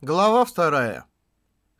Глава вторая.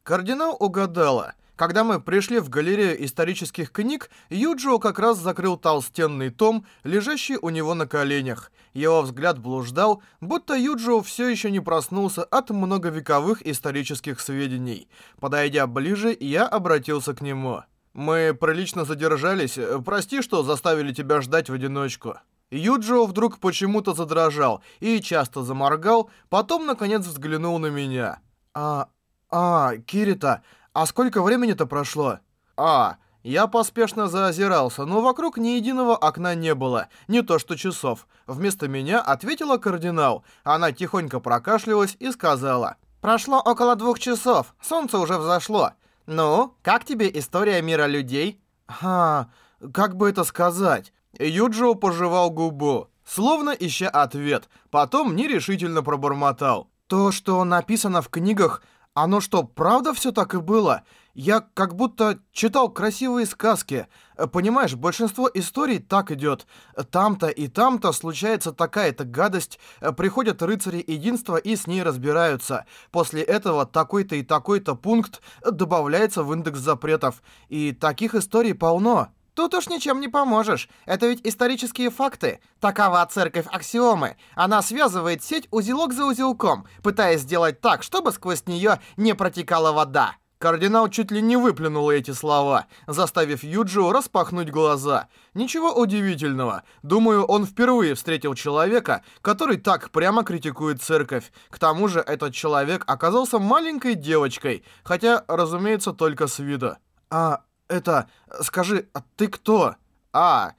Кардинал угадала. Когда мы пришли в галерею исторических книг, Юджио как раз закрыл толстенный том, лежащий у него на коленях. Его взгляд блуждал, будто Юджио все еще не проснулся от многовековых исторических сведений. Подойдя ближе, я обратился к нему. «Мы прилично задержались. Прости, что заставили тебя ждать в одиночку». Юджио вдруг почему-то задрожал и часто заморгал, потом, наконец, взглянул на меня. «А... а... Кирита, а сколько времени-то прошло?» «А...» Я поспешно заозирался, но вокруг ни единого окна не было, не то что часов. Вместо меня ответила кардинал. Она тихонько прокашлялась и сказала. «Прошло около двух часов, солнце уже взошло. Ну, как тебе история мира людей?» «Ха, как бы это сказать?» Юджио пожевал губу, словно ища ответ, потом нерешительно пробормотал. «То, что написано в книгах, оно что, правда все так и было? Я как будто читал красивые сказки. Понимаешь, большинство историй так идет. Там-то и там-то случается такая-то гадость, приходят рыцари единства и с ней разбираются. После этого такой-то и такой-то пункт добавляется в индекс запретов. И таких историй полно». Тут уж ничем не поможешь. Это ведь исторические факты. Такова церковь аксиомы. Она связывает сеть узелок за узелком, пытаясь сделать так, чтобы сквозь нее не протекала вода. Кардинал чуть ли не выплюнул эти слова, заставив Юджио распахнуть глаза. Ничего удивительного. Думаю, он впервые встретил человека, который так прямо критикует церковь. К тому же этот человек оказался маленькой девочкой, хотя, разумеется, только с виду. А это... Скажи, а ты кто?» «А,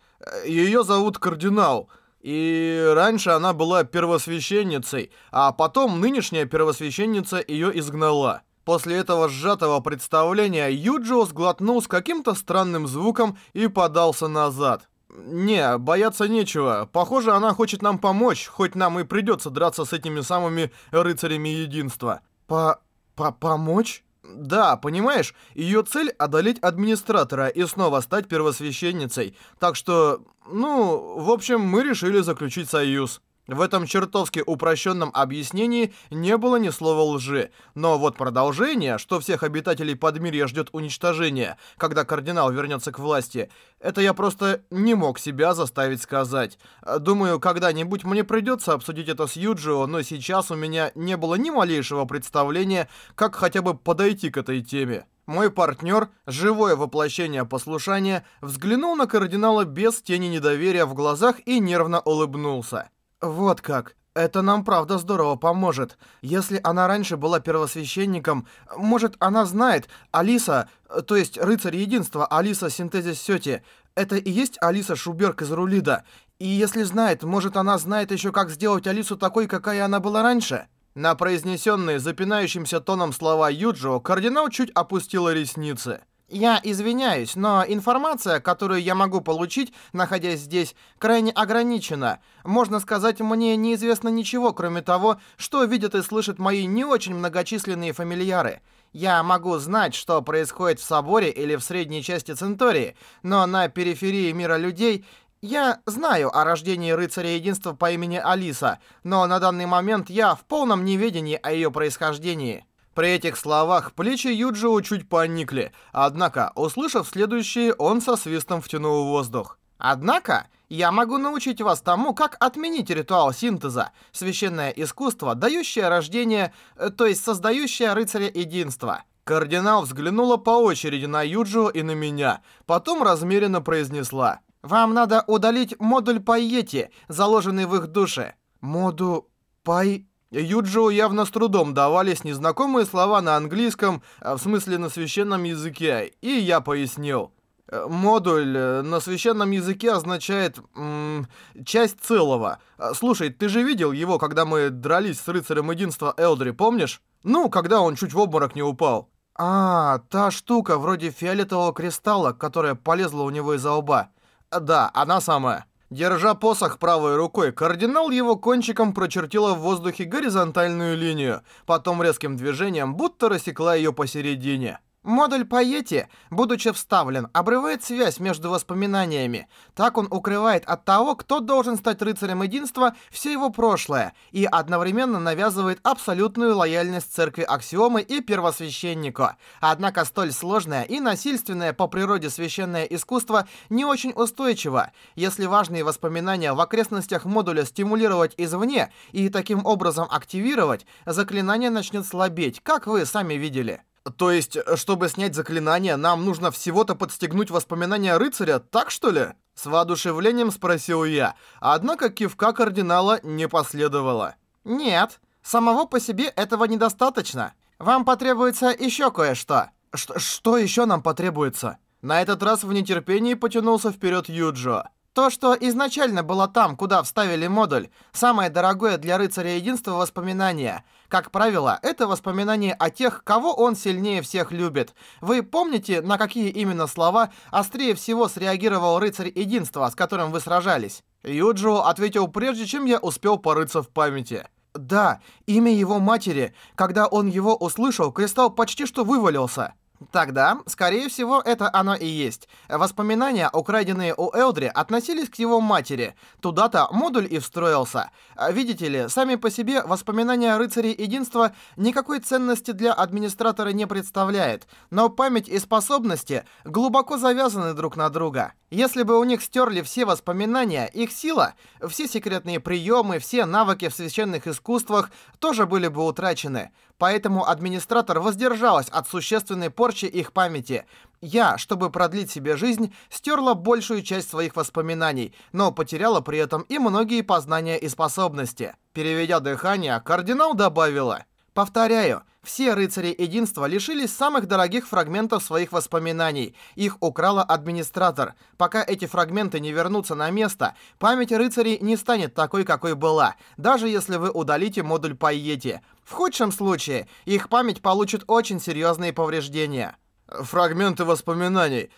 ее зовут Кардинал. И раньше она была первосвященницей, а потом нынешняя первосвященница ее изгнала». После этого сжатого представления Юджио сглотнул с каким-то странным звуком и подался назад. «Не, бояться нечего. Похоже, она хочет нам помочь, хоть нам и придется драться с этими самыми рыцарями единства». «По... по... помочь?» Да, понимаешь, ее цель одолеть администратора и снова стать первосвященницей. Так что, ну, в общем, мы решили заключить союз. В этом чертовски упрощенном объяснении не было ни слова лжи. Но вот продолжение, что всех обитателей Подмирья ждет уничтожение, когда кардинал вернется к власти, это я просто не мог себя заставить сказать. Думаю, когда-нибудь мне придется обсудить это с Юджио, но сейчас у меня не было ни малейшего представления, как хотя бы подойти к этой теме. Мой партнер, живое воплощение послушания, взглянул на кардинала без тени недоверия в глазах и нервно улыбнулся. «Вот как. Это нам правда здорово поможет. Если она раньше была первосвященником, может, она знает, Алиса, то есть рыцарь единства, Алиса Синтезис Сёти, это и есть Алиса Шуберг из Рулида. И если знает, может, она знает еще, как сделать Алису такой, какая она была раньше?» На произнесенные запинающимся тоном слова Юджио кардинал чуть опустила ресницы. Я извиняюсь, но информация, которую я могу получить, находясь здесь, крайне ограничена. Можно сказать, мне неизвестно ничего, кроме того, что видят и слышат мои не очень многочисленные фамильяры. Я могу знать, что происходит в соборе или в средней части Центории, но на периферии мира людей я знаю о рождении рыцаря единства по имени Алиса, но на данный момент я в полном неведении о ее происхождении. При этих словах плечи Юджио чуть поникли, однако, услышав следующее, он со свистом втянул воздух. Однако, я могу научить вас тому, как отменить ритуал синтеза, священное искусство, дающее рождение, э, то есть создающее рыцаря единства. Кардинал взглянула по очереди на Юджио и на меня, потом размеренно произнесла. «Вам надо удалить модуль Пайети, заложенный в их душе». «Моду... Пай...» Юджио явно с трудом давались незнакомые слова на английском, а в смысле на священном языке, и я пояснил. Э, модуль э, на священном языке означает м часть целого. А, слушай, ты же видел его, когда мы дрались с рыцарем единства Элдри, помнишь? Ну, когда он чуть в обморок не упал. А, та штука вроде фиолетового кристалла, которая полезла у него из-за лба. Да, она самая. Держа посох правой рукой, кардинал его кончиком прочертила в воздухе горизонтальную линию, потом резким движением будто рассекла ее посередине. Модуль Пайети, будучи вставлен, обрывает связь между воспоминаниями. Так он укрывает от того, кто должен стать рыцарем единства, все его прошлое, и одновременно навязывает абсолютную лояльность церкви Аксиомы и первосвященнику. Однако столь сложное и насильственное по природе священное искусство не очень устойчиво. Если важные воспоминания в окрестностях модуля стимулировать извне и таким образом активировать, заклинание начнет слабеть, как вы сами видели. То есть, чтобы снять заклинание, нам нужно всего-то подстегнуть воспоминания рыцаря, так что ли? С воодушевлением спросил я, однако кивка кардинала не последовало. Нет, самого по себе этого недостаточно. Вам потребуется еще кое-что. Что еще нам потребуется? На этот раз в нетерпении потянулся вперед Юджо. То, что изначально было там, куда вставили модуль, самое дорогое для рыцаря единства воспоминание. Как правило, это воспоминание о тех, кого он сильнее всех любит. Вы помните, на какие именно слова острее всего среагировал рыцарь единства, с которым вы сражались? Юджио ответил прежде, чем я успел порыться в памяти. Да, имя его матери. Когда он его услышал, кристалл почти что вывалился. Тогда, скорее всего, это оно и есть. Воспоминания, украденные у Элдри, относились к его матери. Туда-то модуль и встроился. Видите ли, сами по себе воспоминания рыцарей единства никакой ценности для администратора не представляет, но память и способности глубоко завязаны друг на друга. Если бы у них стерли все воспоминания, их сила, все секретные приемы, все навыки в священных искусствах тоже были бы утрачены. Поэтому администратор воздержалась от существенной порчи их памяти. Я, чтобы продлить себе жизнь, стерла большую часть своих воспоминаний, но потеряла при этом и многие познания и способности. Переведя дыхание, кардинал добавила... Повторяю, все рыцари единства лишились самых дорогих фрагментов своих воспоминаний. Их украла администратор. Пока эти фрагменты не вернутся на место, память рыцарей не станет такой, какой была, даже если вы удалите модуль Пайети. В худшем случае, их память получит очень серьезные повреждения. Фрагменты воспоминаний.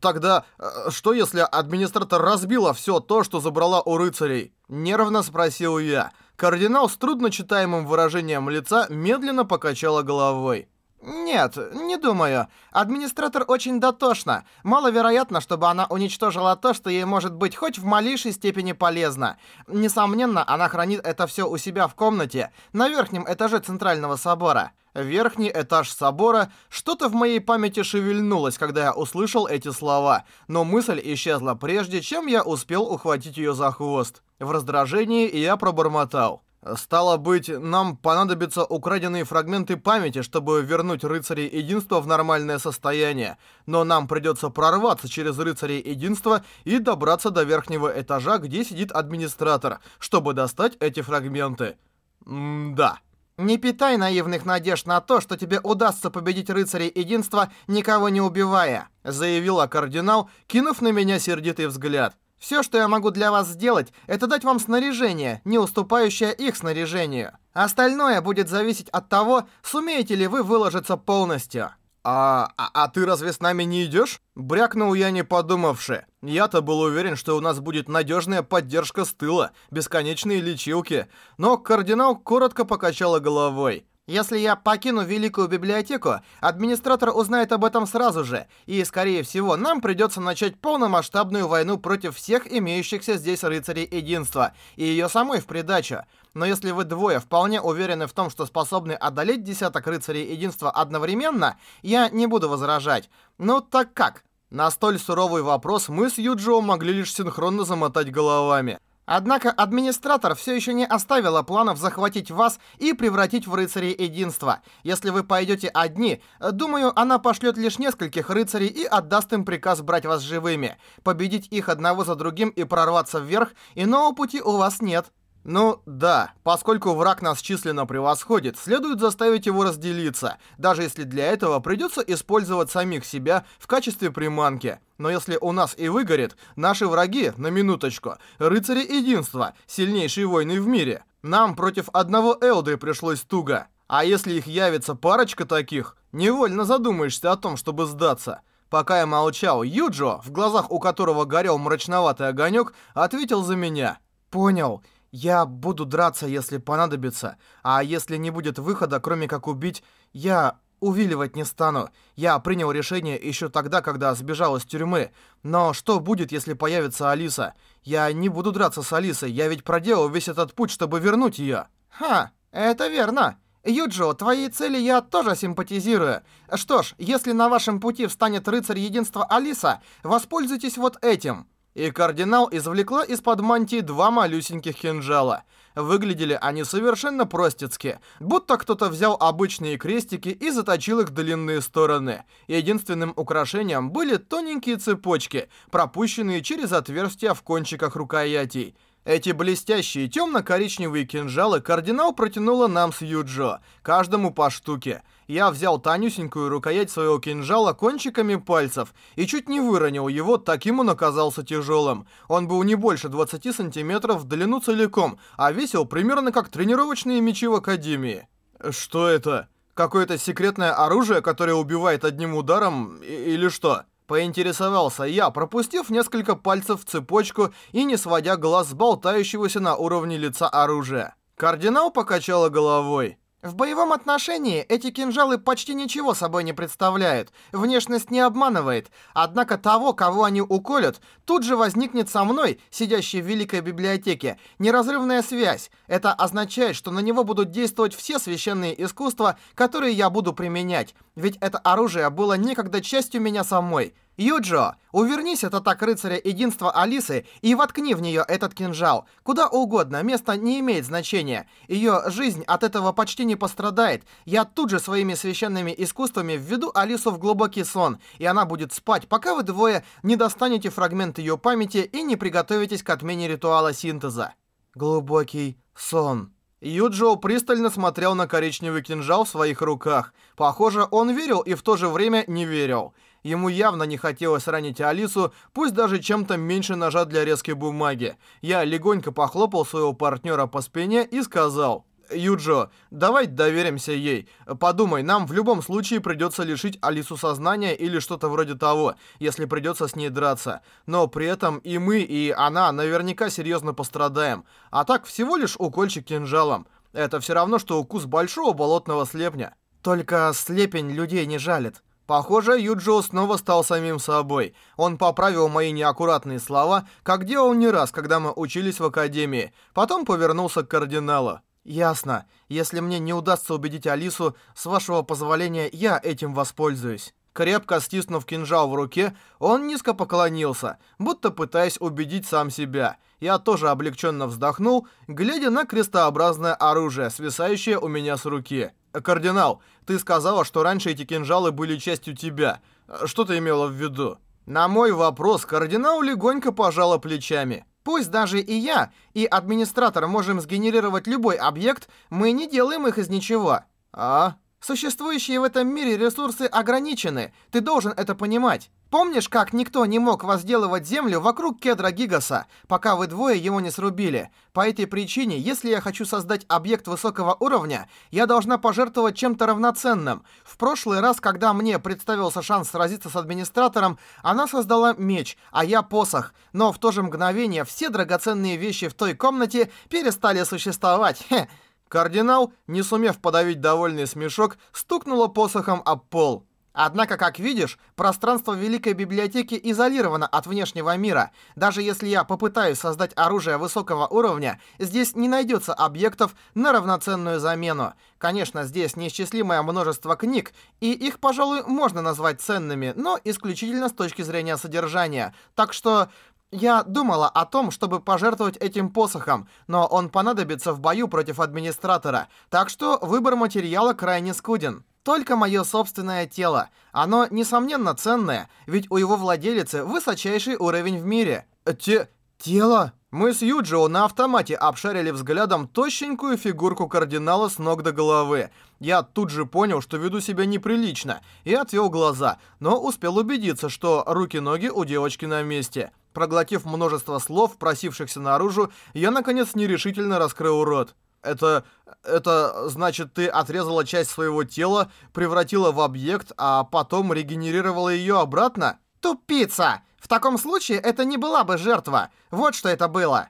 Тогда, что если администратор разбила все то, что забрала у рыцарей? Нервно спросил я. Кардинал с трудночитаемым выражением лица медленно покачала головой. «Нет, не думаю. Администратор очень дотошна. Маловероятно, чтобы она уничтожила то, что ей может быть хоть в малейшей степени полезно. Несомненно, она хранит это все у себя в комнате, на верхнем этаже Центрального собора. Верхний этаж собора, что-то в моей памяти шевельнулось, когда я услышал эти слова, но мысль исчезла прежде, чем я успел ухватить ее за хвост. В раздражении я пробормотал. Стало быть, нам понадобятся украденные фрагменты памяти, чтобы вернуть рыцарей единства в нормальное состояние. Но нам придется прорваться через рыцарей единства и добраться до верхнего этажа, где сидит администратор, чтобы достать эти фрагменты. М-да. Не питай наивных надежд на то, что тебе удастся победить рыцарей единства, никого не убивая, заявила кардинал, кинув на меня сердитый взгляд. Все, что я могу для вас сделать, это дать вам снаряжение, не уступающее их снаряжению. Остальное будет зависеть от того, сумеете ли вы выложиться полностью. А, а, а ты разве с нами не идешь? Брякнул я не подумавши. Я-то был уверен, что у нас будет надежная поддержка с тыла, бесконечные лечилки. Но кардинал коротко покачала головой. Если я покину Великую Библиотеку, администратор узнает об этом сразу же, и, скорее всего, нам придется начать полномасштабную войну против всех имеющихся здесь рыцарей единства, и ее самой в придачу. Но если вы двое вполне уверены в том, что способны одолеть десяток рыцарей единства одновременно, я не буду возражать. Ну так как? На столь суровый вопрос мы с Юджио могли лишь синхронно замотать головами. Однако администратор все еще не оставила планов захватить вас и превратить в рыцарей единства. Если вы пойдете одни, думаю, она пошлет лишь нескольких рыцарей и отдаст им приказ брать вас живыми. Победить их одного за другим и прорваться вверх, иного пути у вас нет. Ну, да, поскольку враг нас численно превосходит, следует заставить его разделиться, даже если для этого придется использовать самих себя в качестве приманки. Но если у нас и выгорит, наши враги, на минуточку, рыцари единства, сильнейшие войны в мире. Нам против одного Элды пришлось туго. А если их явится парочка таких, невольно задумаешься о том, чтобы сдаться. Пока я молчал, Юджо, в глазах у которого горел мрачноватый огонек, ответил за меня. «Понял». Я буду драться, если понадобится, а если не будет выхода, кроме как убить, я Увиливать не стану. Я принял решение еще тогда, когда сбежал из тюрьмы. Но что будет, если появится Алиса? Я не буду драться с Алисой, я ведь проделал весь этот путь, чтобы вернуть ее. Ха, это верно. Юджо, твоей цели я тоже симпатизирую. Что ж, если на вашем пути встанет рыцарь единства Алиса, воспользуйтесь вот этим. И кардинал извлекла из-под мантии два малюсеньких кинжала. Выглядели они совершенно простецки, будто кто-то взял обычные крестики и заточил их длинные стороны. Единственным украшением были тоненькие цепочки, пропущенные через отверстия в кончиках рукоятей. Эти блестящие темно-коричневые кинжалы кардинал протянула нам с Юджо, каждому по штуке. Я взял тонюсенькую рукоять своего кинжала кончиками пальцев и чуть не выронил его, таким он оказался тяжелым. Он был не больше 20 сантиметров в длину целиком, а весил примерно как тренировочные мечи в Академии. Что это? Какое-то секретное оружие, которое убивает одним ударом или что? Поинтересовался я, пропустив несколько пальцев в цепочку и не сводя глаз с болтающегося на уровне лица оружия. Кардинал покачала головой. В боевом отношении эти кинжалы почти ничего собой не представляют, внешность не обманывает, однако того, кого они уколют, тут же возникнет со мной, сидящей в Великой Библиотеке, неразрывная связь. Это означает, что на него будут действовать все священные искусства, которые я буду применять, ведь это оружие было некогда частью меня самой. Юджо, увернись от атак рыцаря единства Алисы и воткни в нее этот кинжал. Куда угодно, место не имеет значения. Ее жизнь от этого почти не пострадает. Я тут же своими священными искусствами введу Алису в глубокий сон, и она будет спать, пока вы двое не достанете фрагмент ее памяти и не приготовитесь к отмене ритуала синтеза. Глубокий сон. Юджо пристально смотрел на коричневый кинжал в своих руках. Похоже, он верил и в то же время не верил. Ему явно не хотелось ранить Алису, пусть даже чем-то меньше ножа для резкой бумаги. Я легонько похлопал своего партнера по спине и сказал... Юджо, давай доверимся ей. Подумай, нам в любом случае придется лишить Алису сознания или что-то вроде того, если придется с ней драться. Но при этом и мы, и она наверняка серьезно пострадаем. А так всего лишь укольчик кинжалом. Это все равно, что укус большого болотного слепня. Только слепень людей не жалит. Похоже, Юджио снова стал самим собой. Он поправил мои неаккуратные слова, как делал не раз, когда мы учились в академии. Потом повернулся к кардиналу. «Ясно. Если мне не удастся убедить Алису, с вашего позволения я этим воспользуюсь». Крепко стиснув кинжал в руке, он низко поклонился, будто пытаясь убедить сам себя. Я тоже облегченно вздохнул, глядя на крестообразное оружие, свисающее у меня с руки. «Кардинал, ты сказала, что раньше эти кинжалы были частью тебя. Что ты имела в виду?» На мой вопрос кардинал легонько пожала плечами. Пусть даже и я, и администратор можем сгенерировать любой объект, мы не делаем их из ничего. А? Существующие в этом мире ресурсы ограничены. Ты должен это понимать. Помнишь, как никто не мог возделывать землю вокруг кедра Гигаса, пока вы двое его не срубили? По этой причине, если я хочу создать объект высокого уровня, я должна пожертвовать чем-то равноценным. В прошлый раз, когда мне представился шанс сразиться с администратором, она создала меч, а я посох. Но в то же мгновение все драгоценные вещи в той комнате перестали существовать. Хе. Кардинал, не сумев подавить довольный смешок, стукнула посохом об пол. Однако, как видишь, пространство Великой Библиотеки изолировано от внешнего мира. Даже если я попытаюсь создать оружие высокого уровня, здесь не найдется объектов на равноценную замену. Конечно, здесь неисчислимое множество книг, и их, пожалуй, можно назвать ценными, но исключительно с точки зрения содержания. Так что... Я думала о том, чтобы пожертвовать этим посохом, но он понадобится в бою против администратора, так что выбор материала крайне скуден. Только мое собственное тело. Оно, несомненно, ценное, ведь у его владелицы высочайший уровень в мире. Те... тело? Мы с Юджио на автомате обшарили взглядом тощенькую фигурку кардинала с ног до головы. Я тут же понял, что веду себя неприлично, и отвел глаза, но успел убедиться, что руки-ноги у девочки на месте. Проглотив множество слов, просившихся наружу, я, наконец, нерешительно раскрыл рот. Это... это значит, ты отрезала часть своего тела, превратила в объект, а потом регенерировала ее обратно? Тупица! В таком случае это не была бы жертва. Вот что это было.